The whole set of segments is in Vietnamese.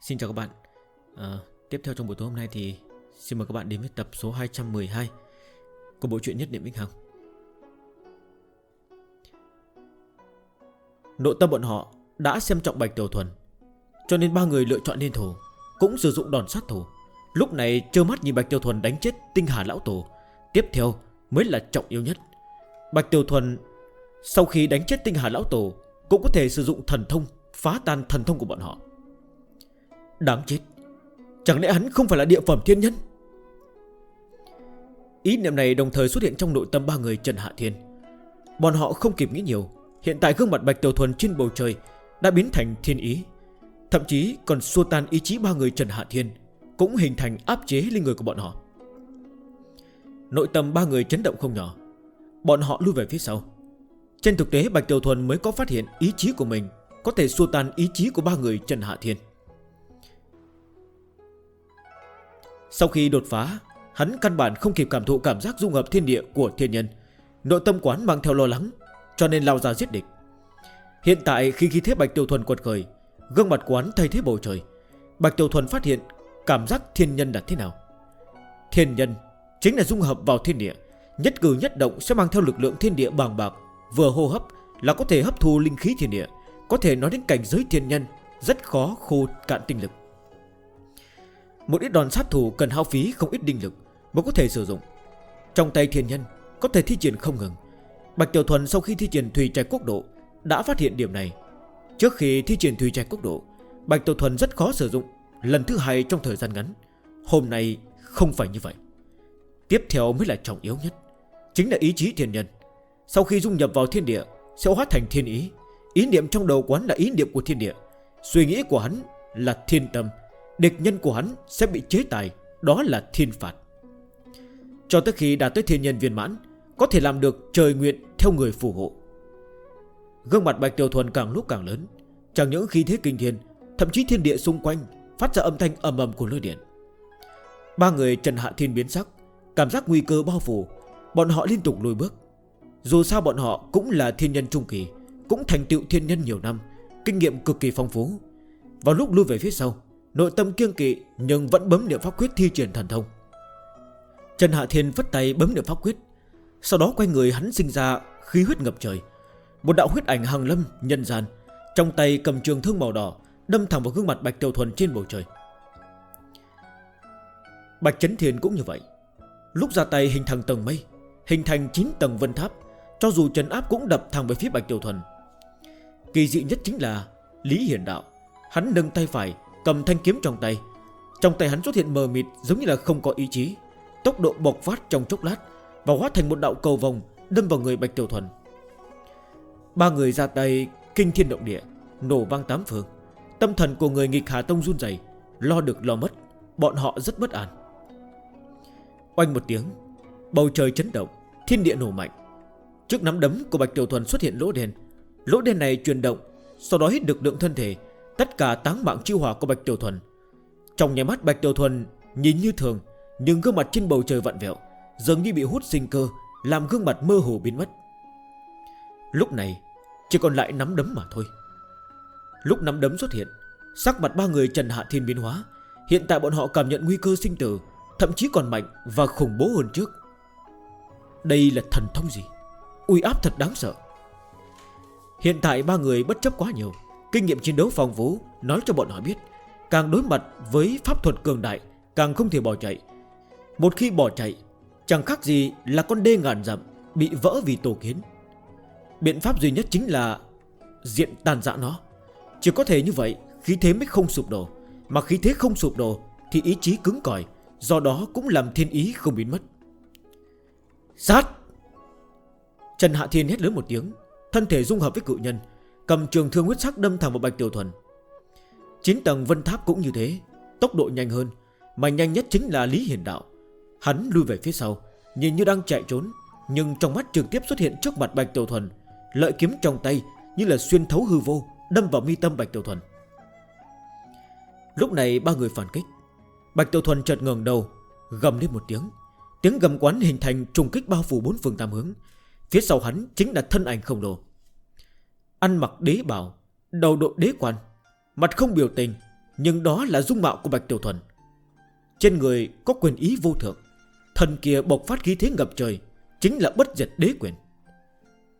Xin chào các bạn. À, Tiếp theo trong buổi tối hôm nay thì Xin mời các bạn đến với tập số 212 Của bộ truyện nhất niệm vĩnh hằng. Nội tâm bọn họ đã xem trọng Bạch Tiểu Thuần Cho nên ba người lựa chọn liên thủ Cũng sử dụng đòn sát thủ. Lúc này trơ mắt nhìn Bạch Tiểu Thuần đánh chết tinh hà lão tổ Tiếp theo mới là trọng yếu nhất. Bạch Tiểu Thuần Sau khi đánh chết tinh hà lão tổ Cũng có thể sử dụng thần thông Phá tan thần thông của bọn họ. Đáng chết. Chẳng lẽ hắn không phải là địa phẩm thiên nhân? Ý niệm này đồng thời xuất hiện trong nội tâm ba người Trần Hạ Thiên. Bọn họ không kịp nghĩ nhiều, Hiện tại gương mặt Bạch Tiểu Thuần trên bầu trời Đã biến thành thiên ý. Thậm chí còn xua tan ý chí ba người Trần Hạ Thiên, Cũng hình thành áp chế lên người của bọn họ. Nội tâm ba người chấn động không nhỏ. Bọn họ lui về phía sau. Trên thực tế, Bạch Tiểu Thuần mới có phát hiện ý chí của mình Có thể xua tan ý chí của ba người Trần Hạ Thiên. Sau khi đột phá, Hắn căn bản không kịp cảm thụ cảm giác dung hợp thiên địa của thiên nhân. Nội tâm quán mang theo lo lắng, Cho nên lao ra giết địch. Hiện tại, khi khí thế Bạch Tiêu Thuần quật khởi, Gương mặt quán thay thế bầu trời. Bạch Tiêu Thuần phát hiện cảm giác thiên nhân là thế nào. Thiên nhân Chính là dung hợp vào thiên địa, Nhất cử nhất động sẽ mang theo lực lượng thiên địa bàng bạc, Vừa hô hấp là có thể hấp thu linh khí thiên địa, Có thể nói đến cảnh giới thiên nhân, Rất khó khô cạn tinh lực. Một ít đòn sát thủ cần hao phí không ít đinh lực Mới có thể sử dụng. Trong tay thiên nhân, có thể thi triển không ngừng. Bạch Tiểu Thuần sau khi thi triển thủy trạch quốc độ, Đã phát hiện điểm này. Trước khi thi triển thủy trạch quốc độ, Bạch Tiểu Thuần rất khó sử dụng Lần thứ hai trong thời gian ngắn. Hôm nay không phải như vậy. Tiếp theo mới là trọng yếu nhất, Chính là ý chí thiên nhân. Sau khi dung nhập vào thiên địa, Sẽ hóa thành thiên ý. Ý niệm trong đầu quán là ý niệm của thiên địa. Suy nghĩ của hắn là thiên tâm. Địch nhân của hắn sẽ bị chế tài, Đó là thiên phạt. Cho tới khi đạt tới thiên nhân viên mãn, Có thể làm được trời nguyện theo người phù hộ. Gương mặt Bạch Tiểu Thuần càng lúc càng lớn, Chẳng những khí thế kinh thiên, Thậm chí thiên địa xung quanh Phát ra âm thanh ầm ầm của lôi điện. Ba người trần hạ thiên biến sắc, Cảm giác nguy cơ bao phủ, Bọn họ liên tục lùi bước. Dù sao bọn họ cũng là thiên nhân trung kỳ, Cũng thành tựu thiên nhân nhiều năm, Kinh nghiệm cực kỳ phong phú. Vào lúc lui về phía sau Nội tâm kiêng kỵ nhưng vẫn bấm niệm pháp quyết thi triển thần thông. Trần Hạ Thiên phất tay bấm niệm pháp quyết, Sau đó quay người hắn sinh ra khí huyết ngập trời. Một đạo huyết ảnh hàng lâm, nhân gian, Trong tay cầm trường thương màu đỏ, Đâm thẳng vào gương mặt Bạch Tiểu Thuần trên bầu trời. Bạch Trấn Thiên cũng như vậy. Lúc ra tay hình thành tầng mây, Hình thành 9 tầng vân tháp, Cho dù trấn áp cũng đập thẳng về phía Bạch Tiểu Thuần. Kỳ dị nhất chính là Lý Hiển Đạo, Hắn nâng tay phải Cầm thanh kiếm trong tay. Trong tay hắn xuất hiện mờ mịt, giống như là không có ý chí. Tốc độ bộc phát trong chốc lát Và hóa thành một đạo cầu vòng Đâm vào người Bạch Tiểu Thuần. Ba người ra tay, kinh thiên động địa, Nổ vang tám phương. Tâm thần của người nghịch Hà Tông run dày Lo được lo mất, Bọn họ rất bất an. Oanh một tiếng, Bầu trời chấn động, Thiên địa nổ mạnh. Trước nắm đấm của Bạch Tiểu Thuần xuất hiện lỗ đen. Lỗ đen này chuyển động, Sau đó hít được lượng thân thể Tất cả táng mạng chiêu hỏa của Bạch Tiểu Thuần. Trong nhà mắt Bạch Tiểu Thuần Nhìn như thường, Nhưng gương mặt trên bầu trời vặn vẹo, Dường như bị hút sinh cơ, Làm gương mặt mơ hồ biến mất. Lúc này, Chỉ còn lại nắm đấm mà thôi. Lúc nắm đấm xuất hiện, Sắc mặt ba người Trần Hạ Thiên biến hóa. Hiện tại bọn họ cảm nhận nguy cơ sinh tử, Thậm chí còn mạnh và khủng bố hơn trước. Đây là thần thông gì? Uy áp thật đáng sợ. Hiện tại ba người bất chấp quá nhiều Kinh nghiệm chiến đấu phong vũ Nói cho bọn họ biết, Càng đối mặt với pháp thuật cường đại, Càng không thể bỏ chạy. Một khi bỏ chạy, Chẳng khác gì là con đê ngàn dặm Bị vỡ vì tổ kiến. Biện pháp duy nhất chính là Diện tàn dã nó. Chỉ có thể như vậy, khí thế mới không sụp đổ. Mà khí thế không sụp đổ Thì ý chí cứng cỏi, Do đó cũng làm thiên ý không biến mất. Sát! Trần Hạ Thiên hét lớn một tiếng, Thân thể dung hợp với cự nhân Cầm trường thương huyết sắc đâm thẳng vào Bạch Tiểu Thuần. 9 tầng vân tháp cũng như thế, Tốc độ nhanh hơn, Mà nhanh nhất chính là Lý Hiển Đạo. Hắn lui về phía sau, Nhìn như đang chạy trốn, Nhưng trong mắt trực tiếp xuất hiện trước mặt Bạch Tiểu Thuần, Lợi kiếm trong tay như là xuyên thấu hư vô, Đâm vào mi tâm Bạch Tiểu Thuần. Lúc này ba người phản kích. Bạch Tiểu Thuần chợt ngừng đầu, Gầm lên một tiếng. Tiếng gầm quán hình thành trùng kích bao phủ bốn phương tam hướng. Phía sau hắn chính là thân ảnh khổng lồ. Ăn mặc đế bào, Đầu đội đế quan, Mặt không biểu tình, Nhưng đó là dung mạo của Bạch Tiểu Thuần. Trên người có quyền ý vô thượng, Thần kia bộc phát khí thế ngập trời, Chính là bất diệt đế quyền.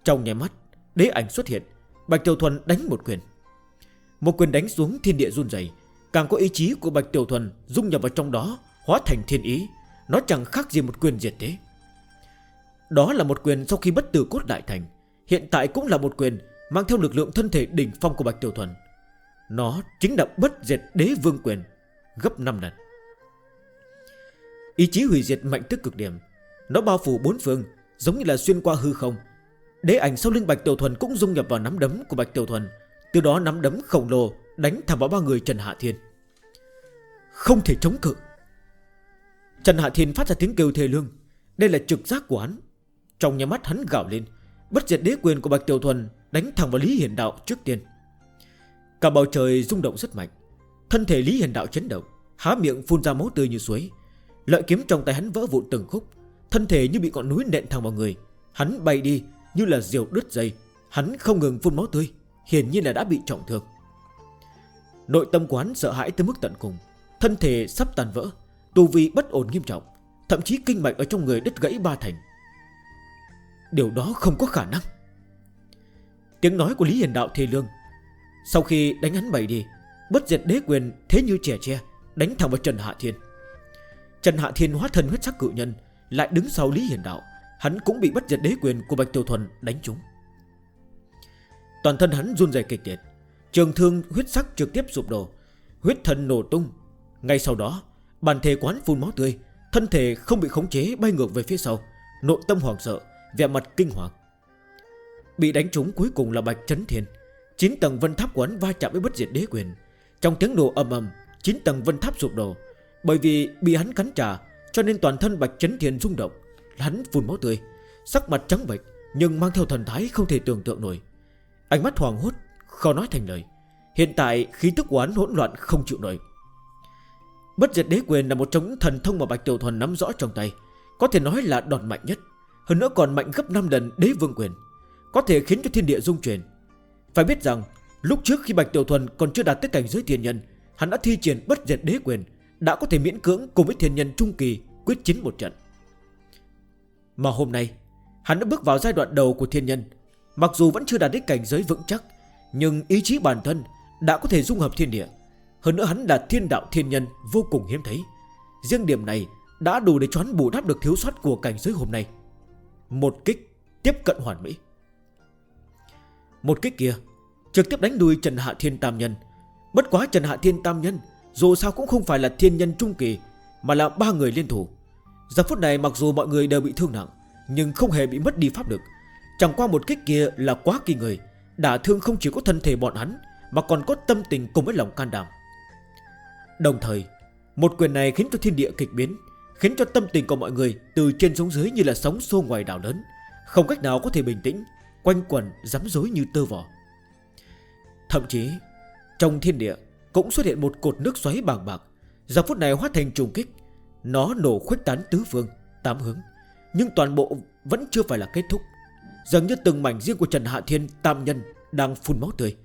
Trong nhà mắt, Đế ảnh xuất hiện, Bạch Tiểu Thuần đánh một quyền. Một quyền đánh xuống thiên địa run dày Càng có ý chí của Bạch Tiểu Thuần Dung nhập vào trong đó, Hóa thành thiên ý, Nó chẳng khác gì một quyền diệt thế. Đó là một quyền sau khi bất tử cốt đại thành, Hiện tại cũng là một quyền Mang theo lực lượng thân thể đỉnh phong của Bạch Tiểu Thuần. Nó chính là bất diệt đế vương quyền, Gấp 5 lần. Ý chí hủy diệt mạnh tức cực điểm. Nó bao phủ bốn phương, Giống như là xuyên qua hư không. Đế ảnh sau lưng Bạch Tiểu Thuần cũng dung nhập vào nắm đấm của Bạch Tiểu Thuần, Từ đó nắm đấm khổng lồ Đánh thẳng vào ba người Trần Hạ Thiên. Không thể chống cự. Trần Hạ Thiên phát ra tiếng kêu thề lương. Đây là trực giác của hắn. Trong nhà mắt hắn gạo lên. Bất diệt đế quyền của Bạch Tiểu Thuần Đánh thẳng vào Lý Hiền Đạo trước tiên. Cả bầu trời rung động rất mạnh. Thân thể Lý Hiền Đạo chấn động, Há miệng phun ra máu tươi như suối. Lợi kiếm trong tay hắn vỡ vụn từng khúc, Thân thể như bị ngọn núi nện thẳng vào người. Hắn bay đi như là diều đứt dây. Hắn không ngừng phun máu tươi, Hiển nhiên là đã bị trọng thương. Nội tâm quán sợ hãi tới mức tận cùng. Thân thể sắp tàn vỡ Tù vi bất ổn nghiêm trọng, Thậm chí kinh mạch ở trong người đứt gãy ba thành. Điều đó không có khả năng. Tiếng nói của Lý Hiền Đạo thê lương. Sau khi đánh hắn bày đi, Bất diệt đế quyền thế như trẻ tre, Đánh thẳng vào Trần Hạ Thiên. Trần Hạ Thiên hóa thân huyết sắc cự nhân, Lại đứng sau Lý Hiền Đạo, Hắn cũng bị bất diệt đế quyền của Bạch Tiểu Thuần đánh trúng. Toàn thân hắn run rẩy kịch liệt, Trường thương huyết sắc trực tiếp sụp đổ, Huyết thần nổ tung. Ngay sau đó Bàn thể quán phun máu tươi, Thân thể không bị khống chế bay ngược về phía sau, Nội tâm hoàng sợ, Vẻ mặt kinh hoàng. Bị đánh trúng cuối cùng là Bạch Trấn Thiên. 9 tầng vân tháp của hắn va chạm với bất diệt đế quyền. Trong tiếng nổ ầm ầm 9 tầng vân tháp sụp đổ. Bởi vì bị hắn cắn trả, Cho nên toàn thân Bạch Trấn Thiên rung động. Hắn phun máu tươi. Sắc mặt trắng bệch, Nhưng mang theo thần thái không thể tưởng tượng nổi. Ánh mắt hoàng hốt, Khó nói thành lời. Hiện tại, khí tức của hắn hỗn loạn không chịu nổi. Bất diệt đế quyền là một trong những thần thông mà Bạch Tiểu Thuần nắm rõ trong tay. Có thể nói là đòn mạnh nhất. Hơn nữa còn mạnh gấp 5 lần đế vương quyền. Có thể khiến cho thiên địa rung chuyển. Phải biết rằng, lúc trước khi Bạch Tiểu Thuần còn chưa đạt tới cảnh giới thiên nhân, Hắn đã thi triển bất diệt đế quyền, Đã có thể miễn cưỡng cùng với thiên nhân trung kỳ quyết chiến một trận. Mà hôm nay, Hắn đã bước vào giai đoạn đầu của thiên nhân. Mặc dù vẫn chưa đạt đến cảnh giới vững chắc, Nhưng ý chí bản thân đã có thể dung hợp thiên địa. Hơn nữa hắn là thiên đạo thiên nhân vô cùng hiếm thấy. Riêng điểm này đã đủ để choán bù đắp được thiếu sót của cảnh giới hôm nay. Một kích tiếp cận hoàn mỹ. Một kích kia, Trực tiếp đánh đuôi Trần Hạ Thiên Tam Nhân. Bất quá Trần Hạ Thiên Tam Nhân, Dù sao cũng không phải là thiên nhân trung kỳ, Mà là ba người liên thủ. Giờ phút này mặc dù mọi người đều bị thương nặng, Nhưng không hề bị mất đi pháp lực. Chẳng qua một kích kia là quá kỳ người đã thương không chỉ có thân thể bọn hắn, Mà còn có tâm tình cùng với lòng can đảm. Đồng thời, Một quyền này khiến cho thiên địa kịch biến, Khiến cho tâm tình của mọi người Từ trên xuống dưới như là sóng xô ngoài đảo lớn, Không cách nào có thể bình tĩnh. Quanh quẩn rắm rối như tơ vỏ Thậm chí, Trong thiên địa cũng xuất hiện một cột nước xoáy bàng bạc. Giờ phút này hóa thành trùng kích, Nó nổ khuếch tán tứ phương, Tám hướng. Nhưng toàn bộ vẫn chưa phải là kết thúc. Dường như từng mảnh riêng của Trần Hạ Thiên Tam nhân đang phun máu tươi.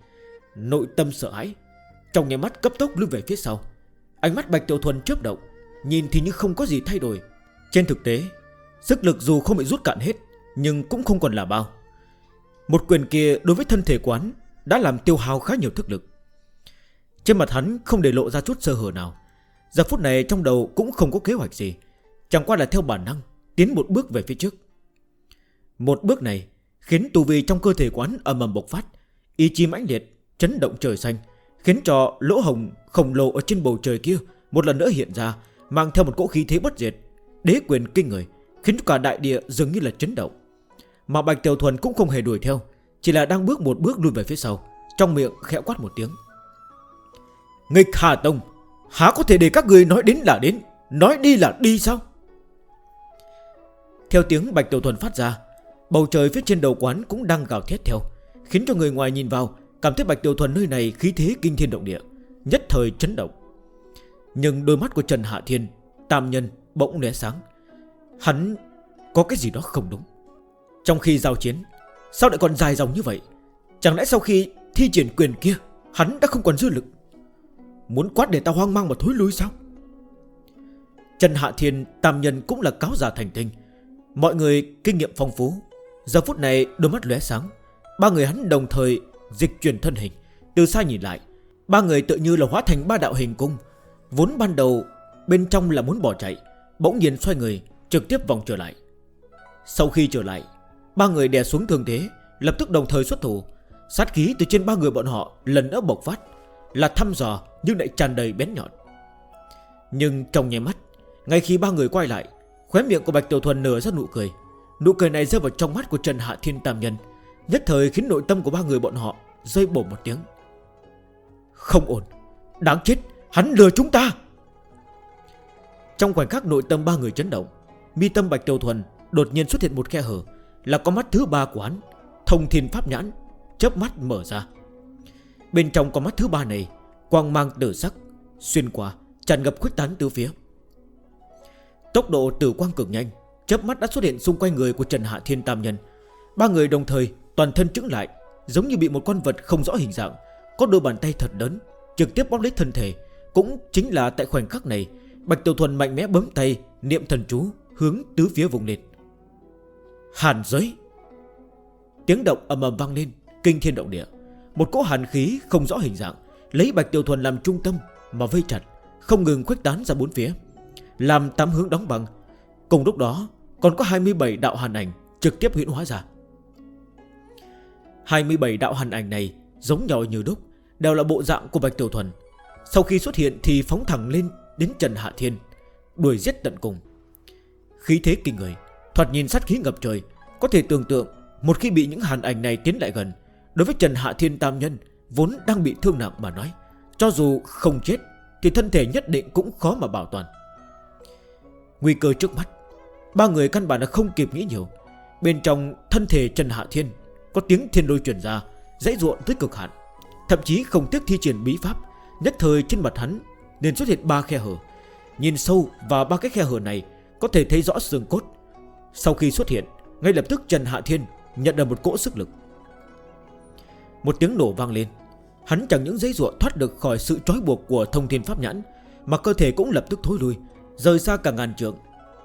Nội tâm sợ hãi, Trong nhà mắt cấp tốc lưu về phía sau. Ánh mắt Bạch Tiểu Thuần chớp động, Nhìn thì như không có gì thay đổi. Trên thực tế, Sức lực dù không bị rút cạn hết, Nhưng cũng không còn là bao. Một quyền kia đối với thân thể quán Đã làm tiêu hao khá nhiều thức lực. Trên mặt hắn không để lộ ra chút sơ hở nào. Giờ phút này trong đầu cũng không có kế hoạch gì. Chẳng qua là theo bản năng, Tiến một bước về phía trước. Một bước này khiến tù vi trong cơ thể quán ầm ầm bộc phát, Ý chí mãnh liệt, Chấn động trời xanh, Khiến cho lỗ hồng khổng lồ ở trên bầu trời kia Một lần nữa hiện ra, Mang theo một cỗ khí thế bất diệt, Đế quyền kinh người, Khiến cả đại địa dường như là chấn động. Mà Bạch Tiểu Thuần cũng không hề đuổi theo, Chỉ là đang bước một bước lùi về phía sau, Trong miệng khẽ quát một tiếng. Nghịch Hà Tông, Há có thể để các người nói đến là đến, Nói đi là đi sao? Theo tiếng Bạch Tiểu Thuần phát ra, Bầu trời phía trên đầu quán cũng đang gào thét theo, Khiến cho người ngoài nhìn vào, Cảm thấy Bạch Tiểu Thuần nơi này khí thế kinh thiên động địa, Nhất thời chấn động. Nhưng đôi mắt của Trần Hạ Thiên, Tam nhân bỗng lé sáng. Hắn có cái gì đó không đúng. Trong khi giao chiến, Sao lại còn dài dòng như vậy? Chẳng lẽ sau khi thi triển quyền kia, Hắn đã không còn dư lực? Muốn quát để ta hoang mang mà thối lui sao? Trần Hạ Thiên, Tam nhân cũng là cáo giả thành tinh Mọi người kinh nghiệm phong phú. Giờ phút này, đôi mắt lóe sáng. Ba người hắn đồng thời dịch chuyển thân hình. Từ xa nhìn lại, Ba người tự như là hóa thành ba đạo hình cung. Vốn ban đầu, bên trong là muốn bỏ chạy, Bỗng nhiên xoay người, trực tiếp vòng trở lại. Sau khi trở lại Ba người đè xuống thường thế, Lập tức đồng thời xuất thủ. Sát khí từ trên ba người bọn họ lần nữa bộc phát, Là thăm dò nhưng lại tràn đầy bén nhọn. Nhưng trong nhé mắt, Ngay khi ba người quay lại, Khóe miệng của Bạch Tiểu Thuần nở ra nụ cười. Nụ cười này rơi vào trong mắt của Trần Hạ Thiên Tam Nhân, Nhất thời khiến nội tâm của ba người bọn họ Rơi bổ một tiếng. Không ổn, Đáng chết, Hắn lừa chúng ta! Trong khoảnh khắc nội tâm ba người chấn động, Mi tâm Bạch Tiểu Thuần đột nhiên xuất hiện một khe hở là con mắt thứ ba của hắn. Thông thiên pháp nhãn Chớp mắt mở ra. Bên trong con mắt thứ ba này, Quang mang tử sắc, Xuyên qua, tràn ngập khuếch tán từ phía. Tốc độ tử quang cực nhanh, Chớp mắt đã xuất hiện xung quanh người của Trần Hạ Thiên Tam Nhân. Ba người đồng thời toàn thân trứng lại, Giống như bị một con vật không rõ hình dạng, Có đôi bàn tay thật lớn, Trực tiếp bóp lấy thân thể. Cũng chính là tại khoảnh khắc này, Bạch Tiểu Thuần mạnh mẽ bấm tay, Niệm thần chú hướng tứ phía vùng liệt Hàn giới. Tiếng động ầm ầm vang lên, Kinh thiên động địa. Một cỗ hàn khí không rõ hình dạng, Lấy Bạch tiêu Thuần làm trung tâm Mà vây chặt, Không ngừng khuếch tán ra bốn phía. Làm tám hướng đóng băng. Cùng lúc đó, còn có 27 đạo hàn ảnh Trực tiếp huyện hóa ra. 27 đạo hàn ảnh này Giống nhau như đúc, Đều là bộ dạng của Bạch Tiểu Thuần. Sau khi xuất hiện thì phóng thẳng lên Đến Trần Hạ Thiên, Đuổi giết tận cùng. Khí thế kinh người. Thoạt nhìn sát khí ngập trời, Có thể tưởng tượng Một khi bị những hàn ảnh này tiến lại gần, Đối với Trần Hạ Thiên Tam Nhân Vốn đang bị thương nặng mà nói, Cho dù không chết Thì thân thể nhất định cũng khó mà bảo toàn. Nguy cơ trước mắt, Ba người căn bản là không kịp nghĩ nhiều. Bên trong thân thể Trần Hạ Thiên Có tiếng thiên đôi chuyển ra, Dãy ruộng tới cực hạn. Thậm chí không tiếc thi triển bí pháp, Nhất thời trên mặt hắn nên xuất hiện ba khe hở. Nhìn sâu vào ba cái khe hở này, Có thể thấy rõ xương cốt sau khi xuất hiện, Ngay lập tức Trần Hạ Thiên nhận được một cỗ sức lực. Một tiếng nổ vang lên. Hắn chẳng những giấy ruộng thoát được khỏi sự trói buộc của thông thiên pháp nhãn, Mà cơ thể cũng lập tức thối lui, Rời xa cả ngàn trượng,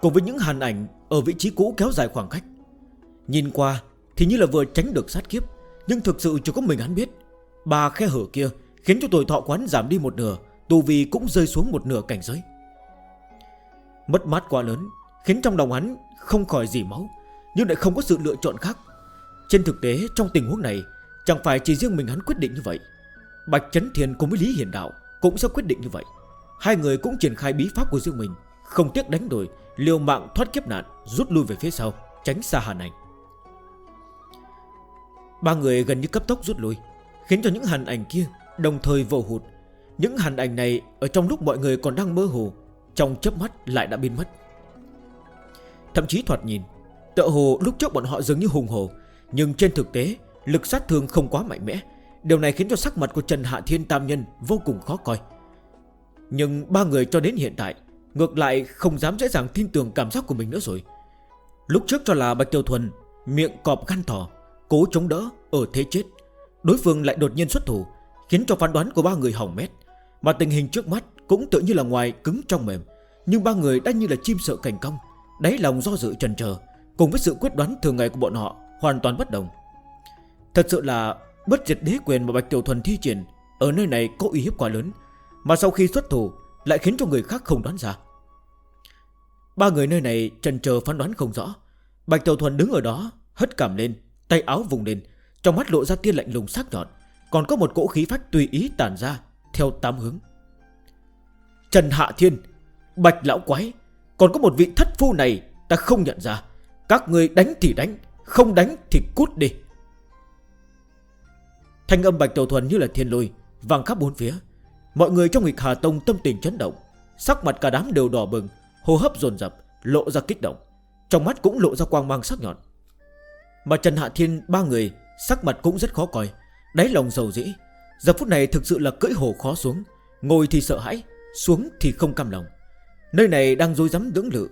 Cùng với những hàn ảnh ở vị trí cũ kéo dài khoảng cách. Nhìn qua, thì như là vừa tránh được sát kiếp, Nhưng thực sự chỉ có mình hắn biết. Ba khe hở kia khiến cho tuổi thọ quán giảm đi một nửa, Tù vi cũng rơi xuống một nửa cảnh giới. Mất mát quá lớn, Khiến trong lòng hắn không khỏi dì máu, Nhưng lại không có sự lựa chọn khác. Trên thực tế, trong tình huống này, Chẳng phải chỉ riêng mình hắn quyết định như vậy. Bạch Trấn Thiên cùng với Lý Hiền Đạo Cũng sẽ quyết định như vậy. Hai người cũng triển khai bí pháp của riêng mình, Không tiếc đánh đổi, Liều mạng thoát kiếp nạn, Rút lui về phía sau, Tránh xa hàn ảnh. Ba người gần như cấp tốc rút lui, Khiến cho những hàn ảnh kia Đồng thời vô hụt. Những hàn ảnh này Ở trong lúc mọi người còn đang mơ hồ, Trong chấp mắt lại đã biến mất. Thậm chí thoạt nhìn Tợ hồ lúc trước bọn họ dường như hùng hồ, Nhưng trên thực tế, Lực sát thương không quá mạnh mẽ. Điều này khiến cho sắc mặt của Trần Hạ Thiên Tam Nhân Vô cùng khó coi. Nhưng ba người cho đến hiện tại, Ngược lại không dám dễ dàng tin tưởng cảm giác của mình nữa rồi. Lúc trước cho là Bạch Tiêu Thuần, Miệng cọp gan thỏ, Cố chống đỡ ở thế chết. Đối phương lại đột nhiên xuất thủ, Khiến cho phán đoán của ba người hỏng mét. Mà tình hình trước mắt cũng tự như là ngoài cứng trong mềm, Nhưng ba người đã như là chim sợ cành công. Đáy lòng do dự trần chờ Cùng với sự quyết đoán thường ngày của bọn họ Hoàn toàn bất đồng. Thật sự là bất diệt đế quyền mà Bạch Tiểu Thuần thi triển Ở nơi này có uy hiếp quá lớn Mà sau khi xuất thủ Lại khiến cho người khác không đoán ra. Ba người nơi này trần chờ phán đoán không rõ Bạch Tiểu Thuần đứng ở đó Hất cảm lên, tay áo vùng lên Trong mắt lộ ra tia lạnh lùng sắc nhọn Còn có một cỗ khí phách tùy ý tản ra Theo tám hướng. Trần Hạ Thiên Bạch Lão Quái còn có một vị thất phu này, ta không nhận ra. Các người đánh thì đánh, Không đánh thì cút đi. Thanh âm Bạch Tiểu Thuần như là thiên lôi Vàng khắp bốn phía. Mọi người trong nghịch Hà Tông tâm tình chấn động, Sắc mặt cả đám đều đỏ bừng, Hô hấp dồn dập, lộ ra kích động. Trong mắt cũng lộ ra quang mang sắc nhọn. Mà Trần Hạ Thiên, ba người, Sắc mặt cũng rất khó coi, Đáy lòng dầu dĩ. Giờ phút này thực sự là cưỡi hồ khó xuống, Ngồi thì sợ hãi, Xuống thì không cam lòng. Nơi này đang dối rắm lưỡng lự.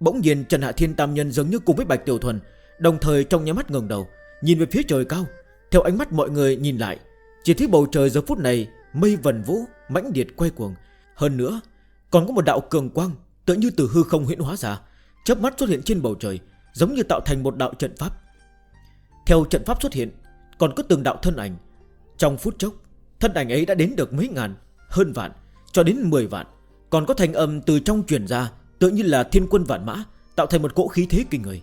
Bỗng nhiên Trần Hạ Thiên Tam Nhân giống như cùng với Bạch Tiểu Thuần Đồng thời trong nhắm mắt ngừng đầu Nhìn về phía trời cao. Theo ánh mắt mọi người nhìn lại Chỉ thấy bầu trời giờ phút này Mây vần vũ, mãnh điệt quay cuồng. Hơn nữa còn có một đạo cường quang Tựa như từ hư không huyễn hóa ra chớp mắt xuất hiện trên bầu trời Giống như tạo thành một đạo trận pháp. Theo trận pháp xuất hiện Còn có từng đạo thân ảnh. Trong phút chốc Thân ảnh ấy đã đến được mấy ngàn, hơn vạn Cho đến 10 vạn. Còn có thành âm từ trong truyền ra Tự như là thiên quân vạn mã, Tạo thành một cỗ khí thế kinh người.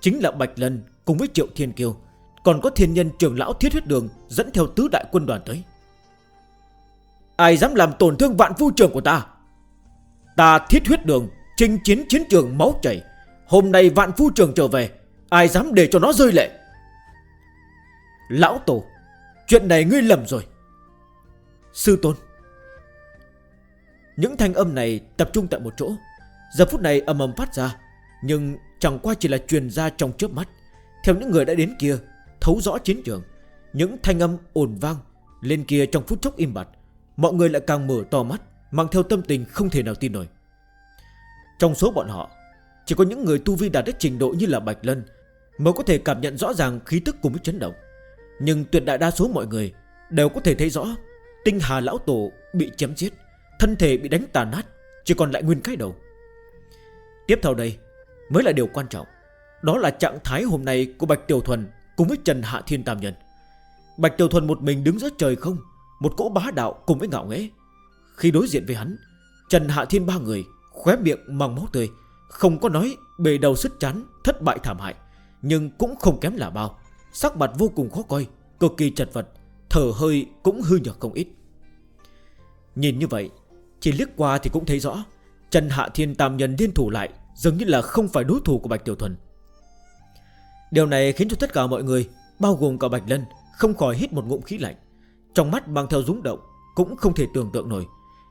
Chính là Bạch Lân cùng với Triệu Thiên Kiêu, Còn có thiên nhân trưởng lão thiết huyết đường Dẫn theo tứ đại quân đoàn tới. Ai dám làm tổn thương vạn phu trưởng của ta? Ta thiết huyết đường Trinh chiến chiến trường máu chảy. Hôm nay vạn phu trưởng trở về, Ai dám để cho nó rơi lệ? Lão Tổ, Chuyện này ngươi lầm rồi. Sư Tôn những thanh âm này tập trung tại một chỗ. Giờ phút này âm âm phát ra, Nhưng chẳng qua chỉ là truyền ra trong chớp mắt. Theo những người đã đến kia, Thấu rõ chiến trường, Những thanh âm ồn vang Lên kia trong phút chốc im bặt. Mọi người lại càng mở to mắt, Mang theo tâm tình không thể nào tin nổi. Trong số bọn họ, Chỉ có những người tu vi đạt đến trình độ như là Bạch Lân Mới có thể cảm nhận rõ ràng khí tức của với chấn động. Nhưng tuyệt đại đa số mọi người Đều có thể thấy rõ, Tinh Hà Lão Tổ bị chém giết. Thân thể bị đánh tàn nát, Chỉ còn lại nguyên cái đầu. Tiếp theo đây mới là điều quan trọng, Đó là trạng thái hôm nay của Bạch Tiểu Thuần Cùng với Trần Hạ Thiên Tam Nhân. Bạch Tiểu Thuần một mình đứng giữa trời không, Một cỗ bá đạo cùng với ngạo nghế Khi đối diện với hắn, Trần Hạ Thiên ba người Khóe miệng mang máu tươi, Không có nói bề đầu sứt chán, Thất bại thảm hại, Nhưng cũng không kém là bao. Sắc mặt vô cùng khó coi, Cực kỳ chật vật, Thở hơi cũng hư nhở không ít. Nhìn như vậy chỉ liếc qua thì cũng thấy rõ, Trần Hạ Thiên Tam Nhân liên thủ lại, Dường như là không phải đối thủ của Bạch Tiểu Thuần. Điều này khiến cho tất cả mọi người, Bao gồm cả Bạch Lân, Không khỏi hít một ngụm khí lạnh. Trong mắt mang theo rúng động, Cũng không thể tưởng tượng nổi,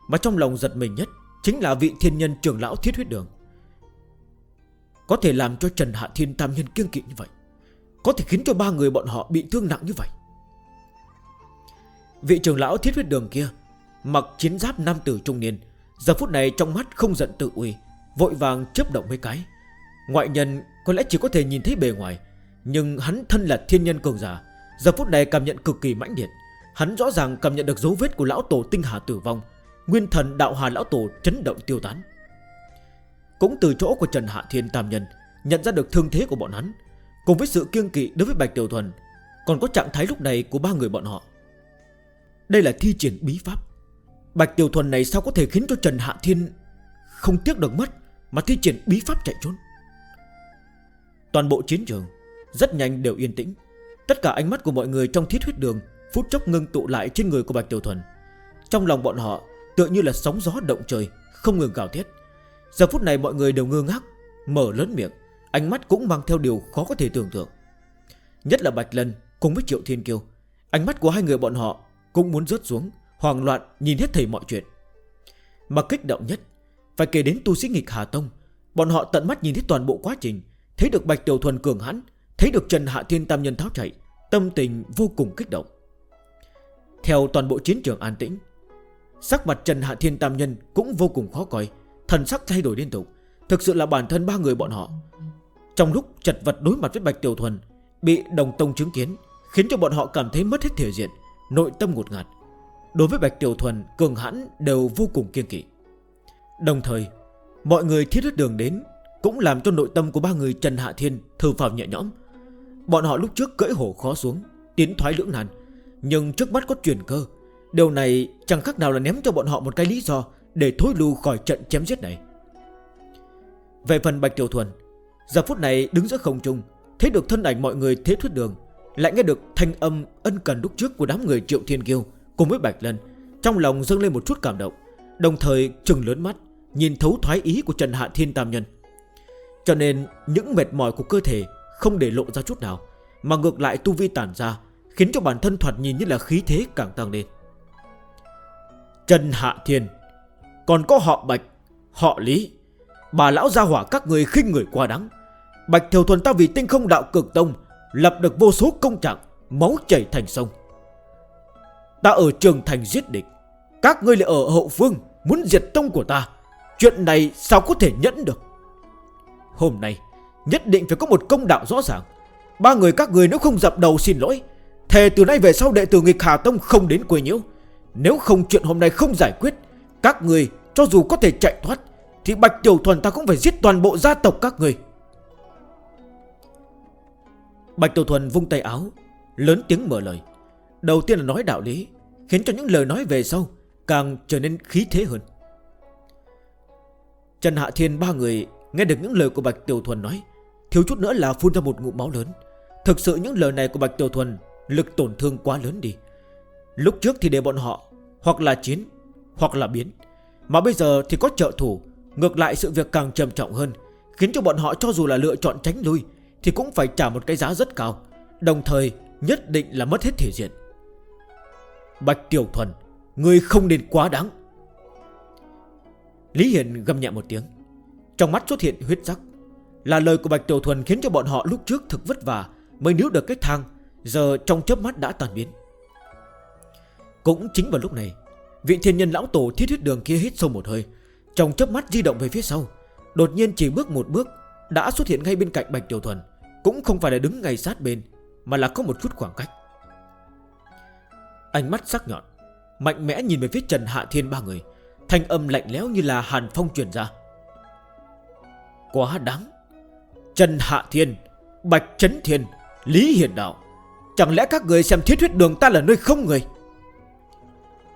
Mà trong lòng giật mình nhất Chính là vị thiên nhân trưởng lão thiết huyết đường. Có thể làm cho Trần Hạ Thiên Tam Nhân kiêng kỵ như vậy, Có thể khiến cho ba người bọn họ bị thương nặng như vậy. Vị trưởng lão thiết huyết đường kia Mặc chiến giáp nam tử trung niên. Giờ phút này trong mắt không giận tự uy, Vội vàng chấp động mấy cái. Ngoại nhân có lẽ chỉ có thể nhìn thấy bề ngoài, Nhưng hắn thân là thiên nhân cường giả. Giờ phút này cảm nhận cực kỳ mãnh liệt. Hắn rõ ràng cảm nhận được dấu vết của lão tổ tinh hà tử vong. Nguyên thần đạo hà lão tổ chấn động tiêu tán. Cũng từ chỗ của Trần Hạ Thiên Tam Nhân, Nhận ra được thương thế của bọn hắn, Cùng với sự kiêng kỵ đối với Bạch Tiểu Thuần, Còn có trạng thái lúc này của ba người bọn họ. Đây là thi triển bí pháp. Bạch Tiểu Thuần này sao có thể khiến cho Trần Hạ Thiên Không tiếc được mất Mà thi triển bí pháp chạy trốn? Toàn bộ chiến trường Rất nhanh đều yên tĩnh. Tất cả ánh mắt của mọi người trong thiết huyết đường Phút chốc ngưng tụ lại trên người của Bạch Tiểu Thuần. Trong lòng bọn họ tựa như là sóng gió động trời, Không ngừng gào thét. Giờ phút này mọi người đều ngơ ngác, Mở lớn miệng, Ánh mắt cũng mang theo điều khó có thể tưởng tượng. Nhất là Bạch Lân cùng với Triệu Thiên Kiêu, Ánh mắt của hai người bọn họ cũng muốn rớt xuống. Hoàng loạn nhìn hết thầy mọi chuyện. Mà kích động nhất, Phải kể đến tu sĩ nghịch Hà Tông. Bọn họ tận mắt nhìn thấy toàn bộ quá trình, Thấy được Bạch Tiểu Thuần cường hãn, Thấy được Trần Hạ Thiên Tam Nhân tháo chạy, Tâm tình vô cùng kích động. Theo toàn bộ chiến trường an tĩnh, Sắc mặt Trần Hạ Thiên Tam Nhân Cũng vô cùng khó coi, Thần sắc thay đổi liên tục. Thực sự là bản thân ba người bọn họ, Trong lúc chật vật đối mặt với Bạch Tiểu Thuần, Bị đồng tông chứng kiến, Khiến cho bọn họ cảm thấy mất hết thể diện, Nội tâm ngột ngạt đối với Bạch Tiểu Thuần, cường hãn đều vô cùng kiên kỵ. Đồng thời, Mọi người thiết huyết đường đến Cũng làm cho nội tâm của ba người Trần Hạ Thiên thờ phào nhẹ nhõm. Bọn họ lúc trước cưỡi hổ khó xuống, Tiến thoái lưỡng nàn Nhưng trước mắt có chuyển cơ. Điều này chẳng khác nào là ném cho bọn họ một cái lý do Để thối lưu khỏi trận chém giết này. Về phần Bạch Tiểu Thuần, Giờ phút này đứng giữa không trung, Thấy được thân ảnh mọi người thế thuyết đường, Lại nghe được thanh âm ân cần lúc trước của đám người triệu thiên kiêu cùng với Bạch Lân Trong lòng dâng lên một chút cảm động, Đồng thời trừng lớn mắt, Nhìn thấu thoái ý của Trần Hạ Thiên Tam Nhân. Cho nên, những mệt mỏi của cơ thể Không để lộ ra chút nào, Mà ngược lại tu vi tản ra, Khiến cho bản thân thoạt nhìn như là khí thế càng tăng lên. Trần Hạ Thiên, Còn có họ Bạch, Họ Lý, Bà lão gia hỏa các người khinh người quá đắng Bạch Thiều Thuần ta vì tinh không đạo cực tông, Lập được vô số công trạng, Máu chảy thành sông. Ta ở trường thành giết địch. Các ngươi lại ở hậu phương, Muốn diệt tông của ta. Chuyện này sao có thể nhẫn được? Hôm nay, nhất định phải có một công đạo rõ ràng. Ba người các người nếu không dập đầu xin lỗi, Thề từ nay về sau đệ tử nghịch Hà Tông không đến quê nhiễu. Nếu không chuyện hôm nay không giải quyết, Các người cho dù có thể chạy thoát, Thì Bạch Tiểu Thuần ta cũng phải giết toàn bộ gia tộc các người Bạch Tiểu Thuần vung tay áo, Lớn tiếng mở lời. Đầu tiên là nói đạo lý, Khiến cho những lời nói về sau Càng trở nên khí thế hơn. Trần Hạ Thiên ba người Nghe được những lời của Bạch Tiểu Thuần nói, Thiếu chút nữa là phun ra một ngụm máu lớn. Thực sự những lời này của Bạch Tiểu Thuần Lực tổn thương quá lớn đi. Lúc trước thì để bọn họ Hoặc là chiến, Hoặc là biến. Mà bây giờ thì có trợ thủ, Ngược lại sự việc càng trầm trọng hơn, Khiến cho bọn họ cho dù là lựa chọn tránh lui Thì cũng phải trả một cái giá rất cao, Đồng thời nhất định là mất hết thể diện. Bạch Tiểu Thuần, Người không nên quá đáng. Lý Hiền gầm nhẹ một tiếng. Trong mắt xuất hiện huyết sắc. Là lời của Bạch Tiểu Thuần khiến cho bọn họ lúc trước thực vất vả Mới níu được cái thang, Giờ trong chớp mắt đã tàn biến. Cũng chính vào lúc này, Vị thiên nhân lão tổ thiết huyết đường kia hít sâu một hơi. Trong chớp mắt di động về phía sau, Đột nhiên chỉ bước một bước Đã xuất hiện ngay bên cạnh Bạch Tiểu Thuần. Cũng không phải là đứng ngay sát bên, Mà là có một chút khoảng cách. Ánh mắt sắc nhọn, Mạnh mẽ nhìn về phía Trần Hạ Thiên ba người, Thanh âm lạnh lẽo như là hàn phong truyền ra. Quá đáng. Trần Hạ Thiên, Bạch Trấn Thiên, Lý Hiền Đạo, Chẳng lẽ các người xem thiết huyết đường ta là nơi không người?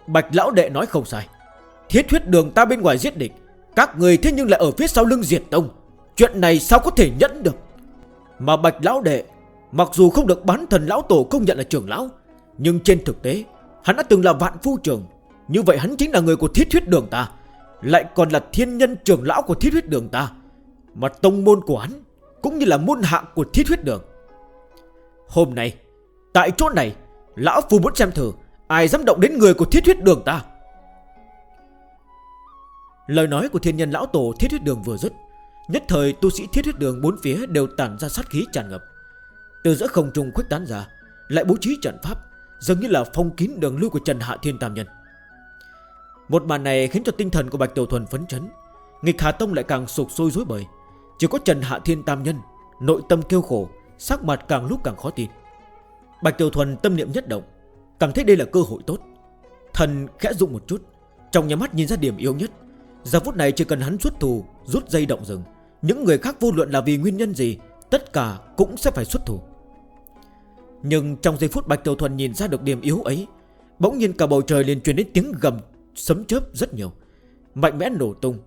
Bạch Lão Đệ nói không sai. Thiết huyết đường ta bên ngoài giết địch, Các người thế nhưng lại ở phía sau lưng diệt tông. Chuyện này sao có thể nhẫn được? Mà Bạch Lão Đệ, Mặc dù không được bán thần lão tổ công nhận là trưởng lão nhưng trên thực tế, Hắn đã từng là vạn phu trường Như vậy hắn chính là người của thiết huyết đường ta, Lại còn là thiên nhân trưởng lão của thiết huyết đường ta. Mà tông môn của hắn Cũng như là môn hạ của thiết huyết đường. Hôm nay, Tại chỗ này, Lão Phu muốn xem thử Ai dám động đến người của thiết huyết đường ta. Lời nói của thiên nhân lão tổ thiết huyết đường vừa dứt, Nhất thời tu sĩ thiết huyết đường bốn phía đều tản ra sát khí tràn ngập. Từ giữa không trung khuếch tán ra, Lại bố trí trận pháp Dường như là phong kín đường lưu của Trần Hạ Thiên Tam Nhân. Một màn này khiến cho tinh thần của Bạch Tiểu Thuần phấn chấn. Nghịch Hà Tông lại càng sụp sôi dối bời. Chỉ có Trần Hạ Thiên Tam Nhân, Nội tâm kêu khổ, Sắc mặt càng lúc càng khó tin. Bạch Tiểu Thuần tâm niệm nhất động, Cảm thấy đây là cơ hội tốt. Thần khẽ dụng một chút, Trong nhà mắt nhìn ra điểm yếu nhất. Giờ phút này chỉ cần hắn xuất thù Rút dây động rừng. Những người khác vô luận là vì nguyên nhân gì, Tất cả cũng sẽ phải xuất thủ. Nhưng trong giây phút Bạch Tiểu Thuần nhìn ra được điểm yếu ấy, Bỗng nhiên cả bầu trời liền truyền đến tiếng gầm Sấm chớp rất nhiều. Mạnh mẽ nổ tung,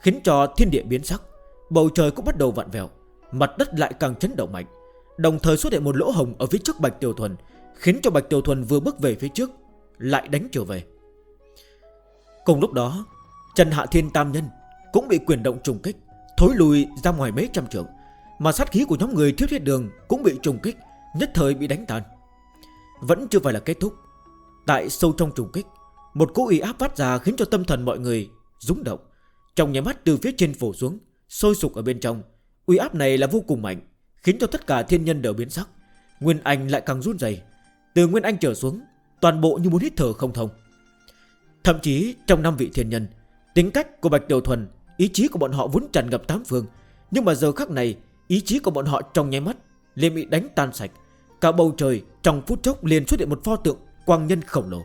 Khiến cho thiên địa biến sắc, Bầu trời cũng bắt đầu vặn vẹo, Mặt đất lại càng chấn động mạnh. Đồng thời xuất hiện một lỗ hồng ở phía trước Bạch Tiểu Thuần, Khiến cho Bạch Tiểu Thuần vừa bước về phía trước, Lại đánh trở về. Cùng lúc đó, Trần Hạ Thiên Tam Nhân Cũng bị quyền động trùng kích, Thối lùi ra ngoài mấy trăm trượng, Mà sát khí của nhóm người thiếu thiết đường Cũng bị trùng kích Nhất thời bị đánh tàn Vẫn chưa phải là kết thúc. Tại sâu trong trùng kích, Một cú uy áp phát ra khiến cho tâm thần mọi người rúng động. Trong nhà mắt từ phía trên phủ xuống, Sôi sục ở bên trong. Uy áp này là vô cùng mạnh, Khiến cho tất cả thiên nhân đều biến sắc. Nguyên Anh lại càng run dày Từ Nguyên Anh trở xuống, Toàn bộ như muốn hít thở không thông. Thậm chí trong năm vị thiên nhân, Tính cách của Bạch Tiểu Thuần, Ý chí của bọn họ vốn tràn ngập tám phương. Nhưng mà giờ khắc này, Ý chí của bọn họ trong nháy mắt liền bị đánh tan sạch. Cả bầu trời trong phút chốc liền xuất hiện một pho tượng quang nhân khổng lồ.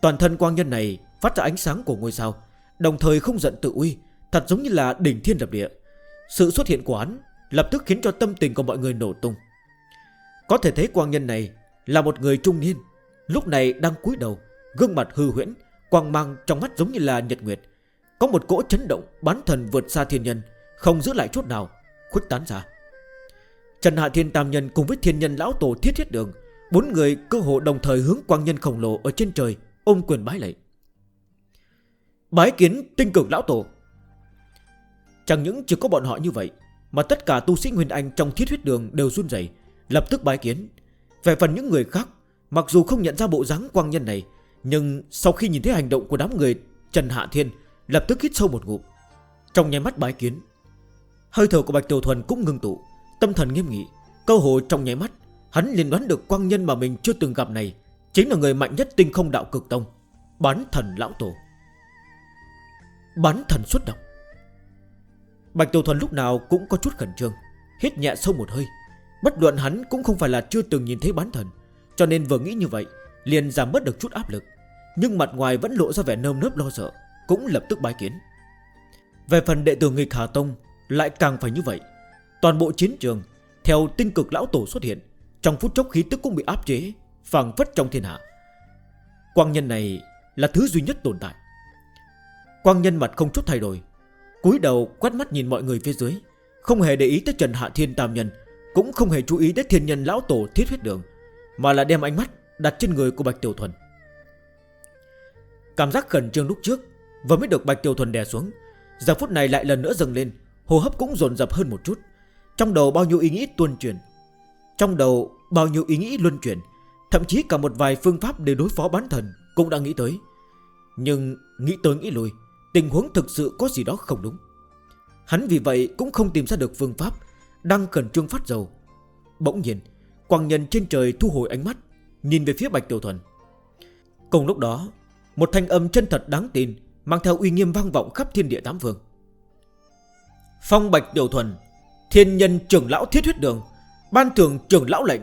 Toàn thân quang nhân này phát ra ánh sáng của ngôi sao, Đồng thời không giận tự uy, Thật giống như là đỉnh thiên lập địa. Sự xuất hiện của hắn lập tức khiến cho tâm tình của mọi người nổ tung. Có thể thấy quang nhân này là một người trung niên, Lúc này đang cúi đầu, Gương mặt hư huyễn, Quang mang trong mắt giống như là nhật nguyệt. Có một cỗ chấn động bán thần vượt xa thiên nhân, Không giữ lại chút nào khuất tán ra. Trần Hạ Thiên Tam Nhân cùng với Thiên Nhân Lão Tổ Thiết Thiết Đường, Bốn người cơ hộ đồng thời hướng quang nhân khổng lồ ở trên trời, Ôm quyền bái lệ Bái kiến tinh cực Lão Tổ. Chẳng những chỉ có bọn họ như vậy, Mà tất cả tu sĩ Nguyên Anh trong thiết huyết đường đều run dậy Lập tức bái kiến. Về phần những người khác, Mặc dù không nhận ra bộ dáng quang nhân này, Nhưng sau khi nhìn thấy hành động của đám người Trần Hạ Thiên, Lập tức hít sâu một ngụm. Trong nháy mắt bái kiến, Hơi thở của Bạch Tiểu Thuần cũng ngưng tụ. Tâm thần nghiêm nghị, Cơ hội trong nháy mắt, Hắn liền đoán được quang nhân mà mình chưa từng gặp này Chính là người mạnh nhất tinh không đạo cực tông, Bán thần lão tổ. Bán thần xuất động. Bạch Tiểu Thuần lúc nào cũng có chút khẩn trương, Hít nhẹ sâu một hơi. Bất luận hắn cũng không phải là chưa từng nhìn thấy bán thần, Cho nên vừa nghĩ như vậy, Liền giảm bớt được chút áp lực. Nhưng mặt ngoài vẫn lộ ra vẻ nơm nớp lo sợ, Cũng lập tức bái kiến. Về phần đệ tử nghịch Hà Tông, Lại càng phải như vậy. Toàn bộ chiến trường, Theo tinh cực lão tổ xuất hiện, Trong phút chốc khí tức cũng bị áp chế Phàng phất trong thiên hạ. Quang nhân này là thứ duy nhất tồn tại. Quang nhân mặt không chút thay đổi, cúi đầu quét mắt nhìn mọi người phía dưới, Không hề để ý tới Trần Hạ Thiên Tam Nhân, Cũng không hề chú ý đến thiên nhân lão tổ thiết huyết đường, Mà là đem ánh mắt đặt trên người của Bạch Tiểu Thuần. Cảm giác khẩn trương lúc trước Vừa mới được Bạch Tiểu Thuần đè xuống, Giờ phút này lại lần nữa dâng lên Hồ hấp cũng dồn dập hơn một chút trong đầu bao nhiêu ý nghĩ tuôn chuyển, Trong đầu bao nhiêu ý nghĩ luân chuyển Thậm chí cả một vài phương pháp để đối phó bán thần Cũng đã nghĩ tới. Nhưng nghĩ tới nghĩ lùi Tình huống thực sự có gì đó không đúng. Hắn vì vậy cũng không tìm ra được phương pháp Đang khẩn trương phát dầu. Bỗng nhiên Quang nhân trên trời thu hồi ánh mắt Nhìn về phía Bạch Tiểu Thuần. Cùng lúc đó Một thanh âm chân thật đáng tin Mang theo uy nghiêm vang vọng khắp thiên địa tám phương. Phong Bạch Tiểu Thuần Thiên nhân trưởng lão thiết huyết đường, Ban thường trưởng lão lệnh,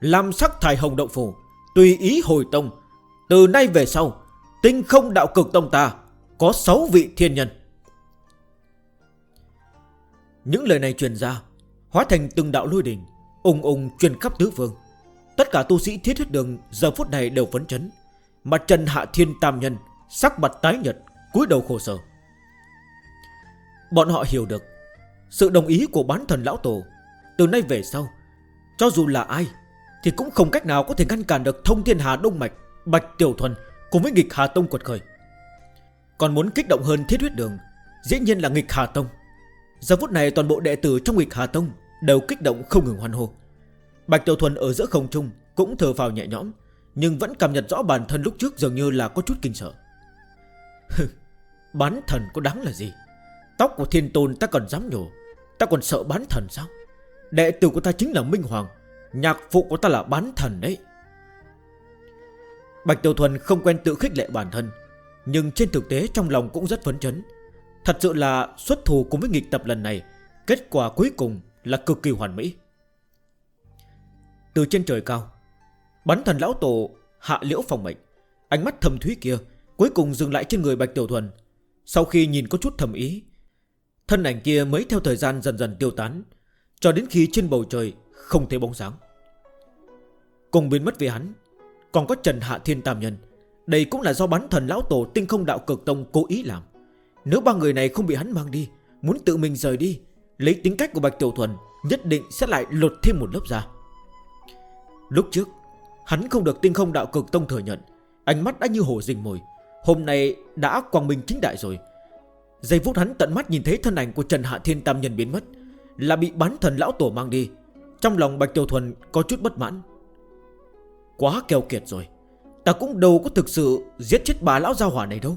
Làm sắc thải hồng động phủ, Tùy ý hồi tông. Từ nay về sau, Tinh không đạo cực tông ta Có 6 vị thiên nhân. Những lời này truyền ra, Hóa thành từng đạo lôi đình Úng ủng truyền khắp tứ phương. Tất cả tu sĩ thiết huyết đường giờ phút này đều phấn chấn. Mặt trần hạ thiên tam nhân, Sắc mặt tái nhật cúi đầu khổ sở. Bọn họ hiểu được sự đồng ý của bán thần lão tổ. Từ nay về sau, Cho dù là ai, Thì cũng không cách nào có thể ngăn cản được thông thiên hà đông mạch, Bạch Tiểu Thuần cùng với nghịch Hà Tông quật khởi. Còn muốn kích động hơn thiết huyết đường, Dĩ nhiên là nghịch Hà Tông. Giờ phút này toàn bộ đệ tử trong nghịch Hà Tông Đều kích động không ngừng hoan hô. Bạch Tiểu Thuần ở giữa không trung Cũng thờ vào nhẹ nhõm, Nhưng vẫn cảm nhận rõ bản thân lúc trước dường như là có chút kinh sợ. Bán thần có đáng là gì? Tóc của thiên tôn ta còn dám nhổ Ta còn sợ bán thần sao? Đệ tử của ta chính là Minh Hoàng, Nhạc phụ của ta là bán thần đấy. Bạch Tiểu Thuần không quen tự khích lệ bản thân, Nhưng trên thực tế trong lòng cũng rất phấn chấn. Thật sự là xuất thù cùng với nghịch tập lần này, Kết quả cuối cùng là cực kỳ hoàn mỹ. Từ trên trời cao Bắn thần lão tổ hạ liễu phòng mệnh, Ánh mắt thầm thúy kia Cuối cùng dừng lại trên người Bạch Tiểu Thuần. Sau khi nhìn có chút thầm ý Thân ảnh kia mới theo thời gian dần dần tiêu tán, Cho đến khi trên bầu trời Không thấy bóng sáng. Cùng biến mất vì hắn, Còn có Trần Hạ Thiên Tam Nhân. Đây cũng là do bán thần lão tổ tinh không đạo cực tông cố ý làm. Nếu ba người này không bị hắn mang đi, Muốn tự mình rời đi, Lấy tính cách của Bạch Tiểu Thuần Nhất định sẽ lại lột thêm một lớp ra Lúc trước, Hắn không được tinh không đạo cực tông thừa nhận, Ánh mắt đã như hổ rình mồi. Hôm nay đã quang minh chính đại rồi Giây phút hắn tận mắt nhìn thấy thân ảnh của Trần Hạ Thiên Tam Nhân biến mất, Là bị bán thần lão tổ mang đi. Trong lòng Bạch Tiểu Thuần có chút bất mãn. Quá keo kiệt rồi, Ta cũng đâu có thực sự giết chết bà lão gia hỏa này đâu.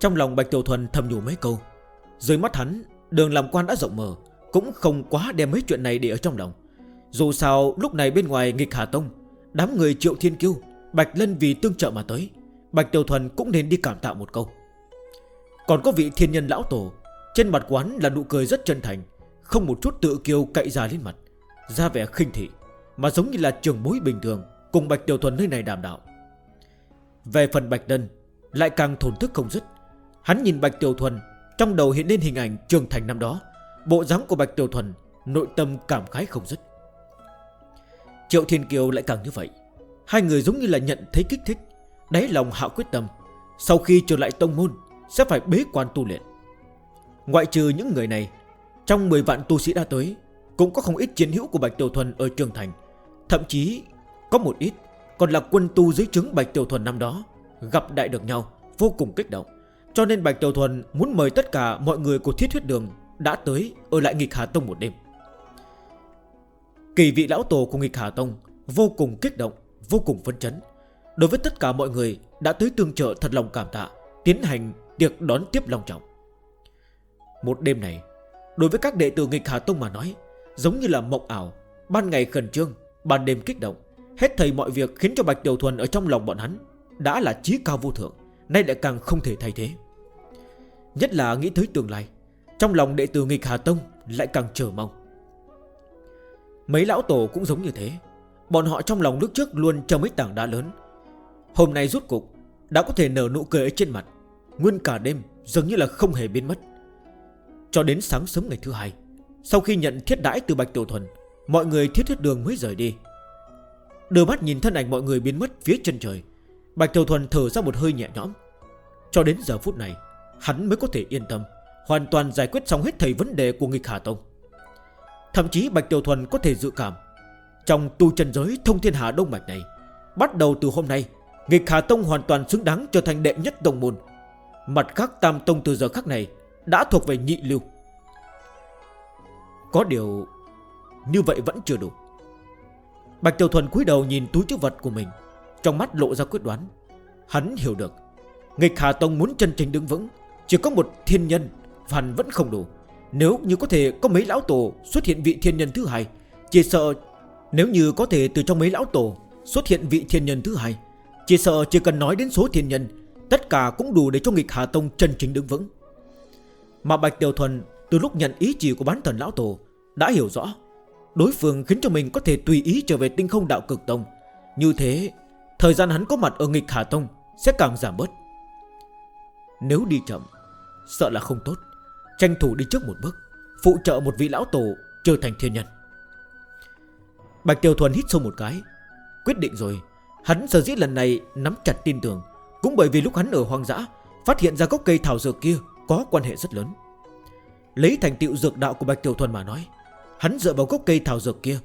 Trong lòng Bạch Tiểu Thuần thầm nhủ mấy câu, Dưới mắt hắn, đường làm quan đã rộng mở, Cũng không quá đem mấy chuyện này để ở trong lòng. Dù sao, lúc này bên ngoài nghịch Hà Tông, Đám người triệu thiên kiêu, Bạch Lân vì tương trợ mà tới, Bạch Tiểu Thuần cũng nên đi cảm tạo một câu. Còn có vị thiên nhân lão tổ, Trên mặt quán là nụ cười rất chân thành, Không một chút tự kiêu cậy ra lên mặt. Ra vẻ khinh thị, Mà giống như là trường mối bình thường, Cùng Bạch Tiểu Thuần nơi này đảm đạo. Về phần Bạch Đân, Lại càng thổn thức không dứt. Hắn nhìn Bạch Tiểu Thuần, Trong đầu hiện lên hình ảnh trường thành năm đó. Bộ dáng của Bạch Tiểu Thuần, Nội tâm cảm khái không dứt. Triệu Thiên Kiều lại càng như vậy. Hai người giống như là nhận thấy kích thích, Đáy lòng hạ quyết tâm. Sau khi trở lại tông môn sẽ phải bế quan tu luyện. Ngoại trừ những người này, Trong 10 vạn tu sĩ đã tới, Cũng có không ít chiến hữu của Bạch Tiểu Thuần ở Trường Thành. Thậm chí, có một ít Còn là quân tu dưới chứng Bạch Tiểu Thuần năm đó, Gặp đại được nhau, Vô cùng kích động. Cho nên Bạch Tiểu Thuần muốn mời tất cả mọi người của thiết huyết đường Đã tới ở lại nghịch Hà Tông một đêm. Kỳ vị lão tổ của nghịch Hà Tông Vô cùng kích động, Vô cùng phấn chấn. Đối với tất cả mọi người đã tới tương trợ thật lòng cảm tạ, Tiến hành Tiệc đón tiếp long trọng. Một đêm này, Đối với các đệ tử nghịch Hà Tông mà nói, Giống như là mộng ảo, Ban ngày khẩn trương, Ban đêm kích động, Hết thầy mọi việc khiến cho Bạch Tiểu Thuần ở trong lòng bọn hắn Đã là chí cao vô thượng, Nay lại càng không thể thay thế. Nhất là nghĩ tới tương lai, Trong lòng đệ tử nghịch Hà Tông lại càng chờ mong. Mấy lão tổ cũng giống như thế, Bọn họ trong lòng lúc trước luôn trầm ít tảng đá lớn. Hôm nay rút cục, Đã có thể nở nụ cười ở trên mặt Nguyên cả đêm dường như là không hề biến mất. Cho đến sáng sớm ngày thứ hai, Sau khi nhận thiết đãi từ Bạch Tiểu Thuần, Mọi người thiết thiết đường mới rời đi. Đưa mắt nhìn thân ảnh mọi người biến mất phía chân trời, Bạch Tiểu Thuần thở ra một hơi nhẹ nhõm. Cho đến giờ phút này, Hắn mới có thể yên tâm, Hoàn toàn giải quyết xong hết thầy vấn đề của nghịch Hà Tông. Thậm chí Bạch Tiểu Thuần có thể dự cảm, Trong tu chân giới thông thiên hạ đông mạch này, Bắt đầu từ hôm nay, Nghịch Hà Tông hoàn toàn xứng đáng trở thành đệ nhất đồng môn. Mặt khác Tam Tông từ giờ khắc này Đã thuộc về nhị lưu. Có điều Như vậy vẫn chưa đủ. Bạch Tiểu Thuần cúi đầu nhìn túi chữ vật của mình, Trong mắt lộ ra quyết đoán. Hắn hiểu được, Nghịch Hà Tông muốn chân chính đứng vững, Chỉ có một thiên nhân Và vẫn không đủ. Nếu như có thể có mấy lão tổ xuất hiện vị thiên nhân thứ hai, Chỉ sợ Nếu như có thể từ trong mấy lão tổ xuất hiện vị thiên nhân thứ hai, Chỉ sợ chỉ cần nói đến số thiên nhân Tất cả cũng đủ để cho nghịch Hà Tông chân chính đứng vững. Mà Bạch Tiểu Thuần, Từ lúc nhận ý chỉ của bán thần lão tổ, Đã hiểu rõ. Đối phương khiến cho mình có thể tùy ý trở về tinh không đạo cực tông. Như thế, Thời gian hắn có mặt ở nghịch Hà Tông Sẽ càng giảm bớt. Nếu đi chậm, Sợ là không tốt. Tranh thủ đi trước một bước, Phụ trợ một vị lão tổ trở thành thiên nhân. Bạch Tiểu Thuần hít sâu một cái. Quyết định rồi, Hắn sở dĩ lần này nắm chặt tin tưởng. Cũng bởi vì lúc hắn ở hoang dã, Phát hiện ra gốc cây thảo dược kia Có quan hệ rất lớn. Lấy thành tựu dược đạo của Bạch Tiểu Thuần mà nói, Hắn dựa vào gốc cây thảo dược kia,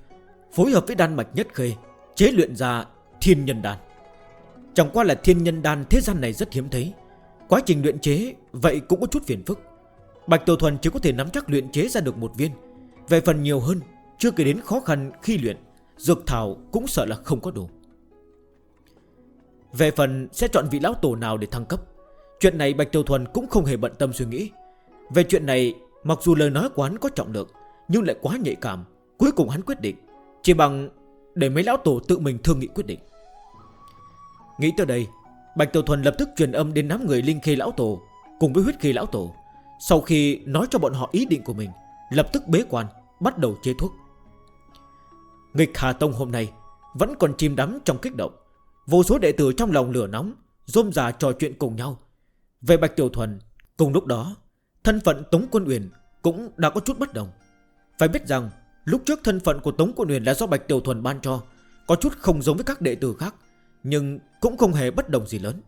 Phối hợp với đan mạch nhất khê, Chế luyện ra thiên nhân đan. Chẳng qua là thiên nhân đan thế gian này rất hiếm thấy, Quá trình luyện chế Vậy cũng có chút phiền phức. Bạch Tiểu Thuần chỉ có thể nắm chắc luyện chế ra được một viên, Về phần nhiều hơn, Chưa kể đến khó khăn khi luyện, Dược thảo cũng sợ là không có đủ. Về phần sẽ chọn vị lão tổ nào để thăng cấp, Chuyện này Bạch Tiêu Thuần cũng không hề bận tâm suy nghĩ. Về chuyện này, Mặc dù lời nói của hắn có trọng lượng, Nhưng lại quá nhạy cảm, Cuối cùng hắn quyết định, Chỉ bằng để mấy lão tổ tự mình thương nghị quyết định. Nghĩ tới đây, Bạch tiêu Thuần lập tức truyền âm đến đám người Linh Khê Lão Tổ, Cùng với huyết Khê Lão Tổ. Sau khi nói cho bọn họ ý định của mình, Lập tức bế quan, Bắt đầu chế thuốc. Nghịch Hà Tông hôm nay Vẫn còn chìm đắm trong kích động. Vô số đệ tử trong lòng lửa nóng, Rôm giả trò chuyện cùng nhau. Về Bạch Tiểu Thuần, Cùng lúc đó, Thân phận Tống Quân Uyển Cũng đã có chút bất đồng. Phải biết rằng, Lúc trước thân phận của Tống Quân Uyển là do Bạch Tiểu Thuần ban cho, Có chút không giống với các đệ tử khác, Nhưng cũng không hề bất đồng gì lớn.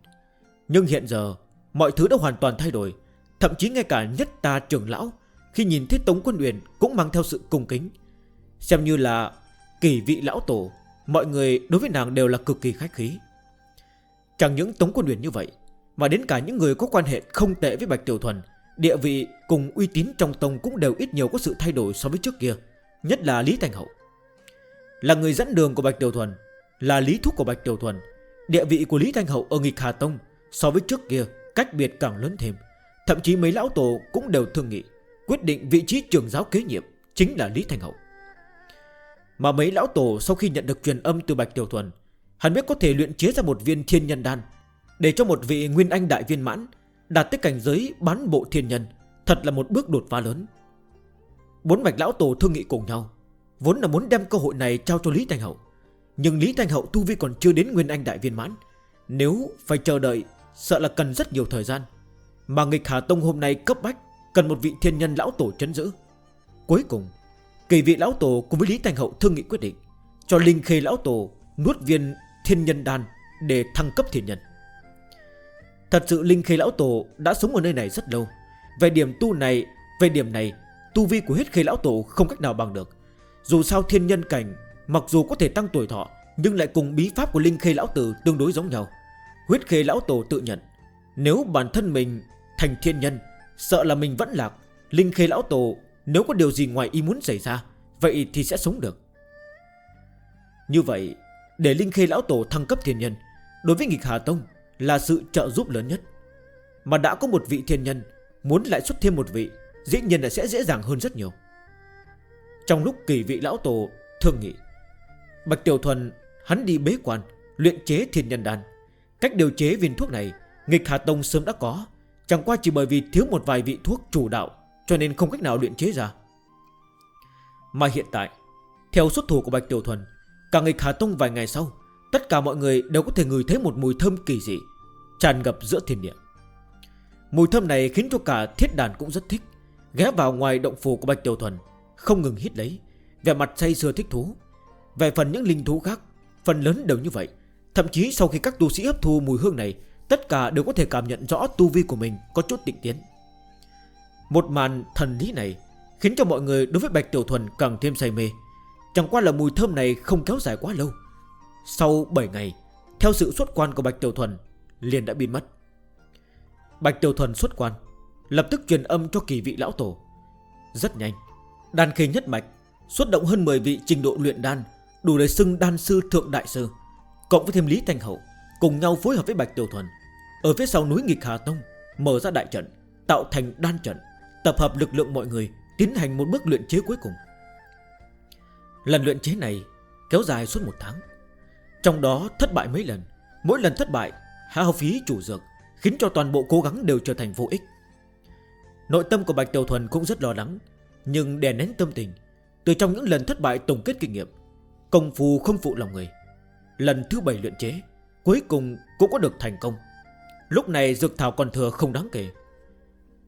Nhưng hiện giờ, Mọi thứ đã hoàn toàn thay đổi, Thậm chí ngay cả nhất ta trưởng lão, Khi nhìn thấy Tống Quân Uyển cũng mang theo sự cung kính. Xem như là kỳ vị lão tổ Mọi người đối với nàng đều là cực kỳ khách khí. Chẳng những Tống Quân Uyển như vậy, Mà đến cả những người có quan hệ không tệ với Bạch Tiểu Thuần, Địa vị cùng uy tín trong tông cũng đều ít nhiều có sự thay đổi so với trước kia, Nhất là Lý Thành Hậu. Là người dẫn đường của Bạch Tiểu Thuần, Là lý thúc của Bạch Tiểu Thuần, Địa vị của Lý Thanh Hậu ở nghịch Hà Tông So với trước kia cách biệt càng lớn thêm. Thậm chí mấy lão tổ cũng đều thương nghị, Quyết định vị trí trường giáo kế nhiệm Chính là Lý Thanh Hậu. Mà mấy lão tổ sau khi nhận được truyền âm từ Bạch Tiểu Thuần hẳn biết có thể luyện chế ra một viên thiên nhân đan, Để cho một vị nguyên anh đại viên mãn Đạt tới cảnh giới bán bộ thiên nhân Thật là một bước đột phá lớn. Bốn mạch lão tổ thương nghị cùng nhau, Vốn là muốn đem cơ hội này trao cho Lý Thanh Hậu, Nhưng Lý Thanh Hậu tu vi còn chưa đến Nguyên Anh Đại Viên Mãn, Nếu phải chờ đợi, Sợ là cần rất nhiều thời gian. Mà nghịch Hà Tông hôm nay cấp bách, Cần một vị thiên nhân lão tổ chấn giữ. Cuối cùng Kỳ vị lão tổ cùng với Lý Thành Hậu thương nghị quyết định, Cho Linh Khê lão tổ nuốt viên thiên nhân đan Để thăng cấp thiên nhân. Thật sự Linh Khê lão tổ đã sống ở nơi này rất lâu. Về điểm tu này, Về điểm này, Tu vi của huyết khê lão tổ không cách nào bằng được. Dù sao thiên nhân cảnh, Mặc dù có thể tăng tuổi thọ, Nhưng lại cùng bí pháp của Linh Khê lão tử tương đối giống nhau. Huyết khê lão tổ tự nhận, Nếu bản thân mình thành thiên nhân, Sợ là mình vẫn lạc, Linh Khê lão tổ nếu có điều gì ngoài ý muốn xảy ra Vậy thì sẽ sống được. Như vậy, Để Linh Khê Lão Tổ thăng cấp thiên nhân, Đối với nghịch Hà Tông Là sự trợ giúp lớn nhất. Mà đã có một vị thiên nhân Muốn lại xuất thêm một vị, Dĩ nhiên là sẽ dễ dàng hơn rất nhiều. Trong lúc kỳ vị Lão Tổ thương nghị, Bạch Tiểu Thuần, Hắn đi bế quan, Luyện chế thiên nhân đan. Cách điều chế viên thuốc này, Nghịch Hà Tông sớm đã có. Chẳng qua chỉ bởi vì thiếu một vài vị thuốc chủ đạo, Cho nên không cách nào luyện chế ra. Mà hiện tại, Theo xuất thủ của Bạch Tiểu Thuần, Cả nghịch Hà Tông vài ngày sau, Tất cả mọi người đều có thể ngửi thấy một mùi thơm kỳ dị, Tràn ngập giữa thiên địa. Mùi thơm này khiến cho cả thiết đàn cũng rất thích, Ghé vào ngoài động phủ của Bạch Tiểu Thuần, Không ngừng hít lấy Về mặt say xưa thích thú. Về phần những linh thú khác, Phần lớn đều như vậy. Thậm chí sau khi các tu sĩ hấp thu mùi hương này, Tất cả đều có thể cảm nhận rõ tu vi của mình có chút tịnh tiến. Một màn thần lý này Khiến cho mọi người đối với Bạch Tiểu Thuần càng thêm say mê. Chẳng qua là mùi thơm này không kéo dài quá lâu. Sau 7 ngày, Theo sự xuất quan của Bạch Tiểu Thuần, Liền đã biến mất. Bạch Tiểu Thuần xuất quan, Lập tức truyền âm cho kỳ vị lão tổ. Rất nhanh, Đan khí nhất mạch, Xuất động hơn 10 vị trình độ luyện đan, Đủ để xưng đan sư thượng đại sư, Cộng với thêm Lý Thanh Hậu, Cùng nhau phối hợp với Bạch Tiểu Thuần. Ở phía sau núi Nghịch Hà Tông, Mở ra đại trận, Tạo thành đan trận, Tập hợp lực lượng mọi người Tiến hành một bước luyện chế cuối cùng. Lần luyện chế này kéo dài suốt một tháng. Trong đó thất bại mấy lần, Mỗi lần thất bại, hao phí chủ dược, Khiến cho toàn bộ cố gắng đều trở thành vô ích. Nội tâm của Bạch Tiểu Thuần cũng rất lo lắng, Nhưng đè nén tâm tình. Từ trong những lần thất bại tổng kết kinh nghiệm, Công phu không phụ lòng người. Lần thứ bảy luyện chế, Cuối cùng cũng có được thành công. Lúc này dược thảo còn thừa không đáng kể.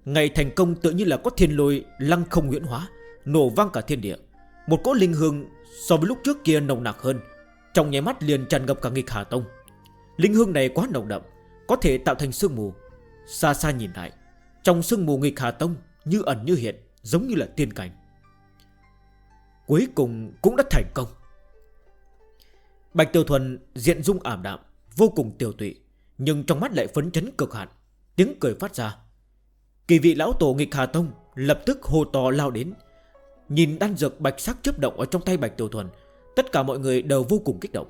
Ngày thành công tự như là có thiên lôi, lăng không huyễn hóa, Nổ vang cả thiên địa. Một cỗ linh hương so với lúc trước kia nồng nặc hơn, Trong nháy mắt liền tràn ngập cả nghịch Hà Tông. Linh hương này quá nồng đậm, Có thể tạo thành sương mù. Xa xa nhìn lại, Trong sương mù nghịch Hà Tông như ẩn như hiện, Giống như là tiên cảnh. Cuối cùng cũng đã thành công. Bạch Tiêu Thuần diện dung ảm đạm, Vô cùng tiểu tụy, Nhưng trong mắt lại phấn chấn cực hạn. Tiếng cười phát ra Kỳ vị lão tổ nghịch Hà Tông Lập tức hồ to lao đến. Nhìn đan dược bạch sắc chấp động ở trong tay Bạch Tiểu Thuần, Tất cả mọi người đều vô cùng kích động.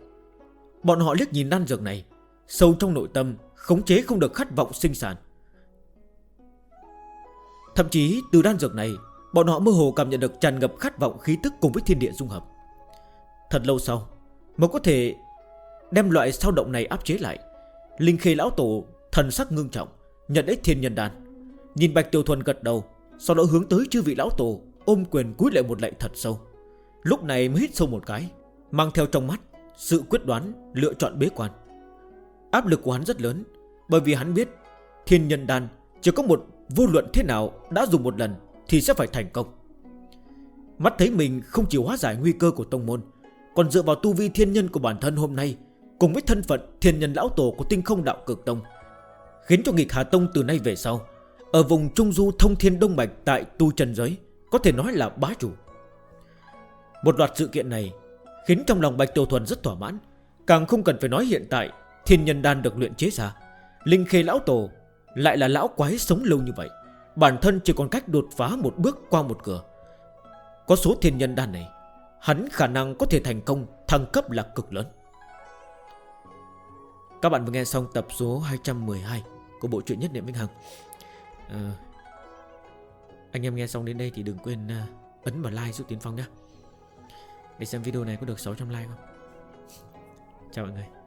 Bọn họ liếc nhìn đan dược này, Sâu trong nội tâm Khống chế không được khát vọng sinh sản. Thậm chí từ đan dược này, Bọn họ mơ hồ cảm nhận được tràn ngập khát vọng khí tức cùng với thiên địa dung hợp. Thật lâu sau, Mới có thể đem loại sao động này áp chế lại, Linh khê lão tổ thần sắc ngưng trọng, Nhận lấy thiên nhân đàn Nhìn Bạch Tiểu Thuần gật đầu, Sau đó hướng tới chư vị lão tổ, Ôm quyền cúi lại một lạy thật sâu. Lúc này mới hít sâu một cái, Mang theo trong mắt sự quyết đoán lựa chọn bế quan. Áp lực của hắn rất lớn, Bởi vì hắn biết Thiên nhân đan chỉ có một vô luận thế nào Đã dùng một lần thì sẽ phải thành công. Mắt thấy mình không chỉ hóa giải nguy cơ của tông môn, Còn dựa vào tu vi thiên nhân của bản thân hôm nay, Cùng với thân phận thiên nhân lão tổ của tinh không đạo cực tông, Khiến cho nghịch Hà Tông từ nay về sau ở vùng Trung Du Thông Thiên Đông Mạch tại tu trần giới, Có thể nói là bá chủ. Một loạt sự kiện này Khiến trong lòng Bạch Tiểu Thuần rất thỏa mãn. Càng không cần phải nói hiện tại, Thiên nhân đan được luyện chế ra, Linh khê lão tổ lại là lão quái sống lâu như vậy. Bản thân chỉ còn cách đột phá một bước qua một cửa. Có số thiên nhân đan này, Hắn khả năng có thể thành công, Thăng cấp là cực lớn. Các bạn vừa nghe xong tập số 212 Của bộ truyện nhất niệm Vĩnh Hằng à, Anh em nghe xong đến đây thì đừng quên ờ, à, ấn vào like giúp Tiến Phong nhé. Để xem video này có được 600 like không? Chào mọi người.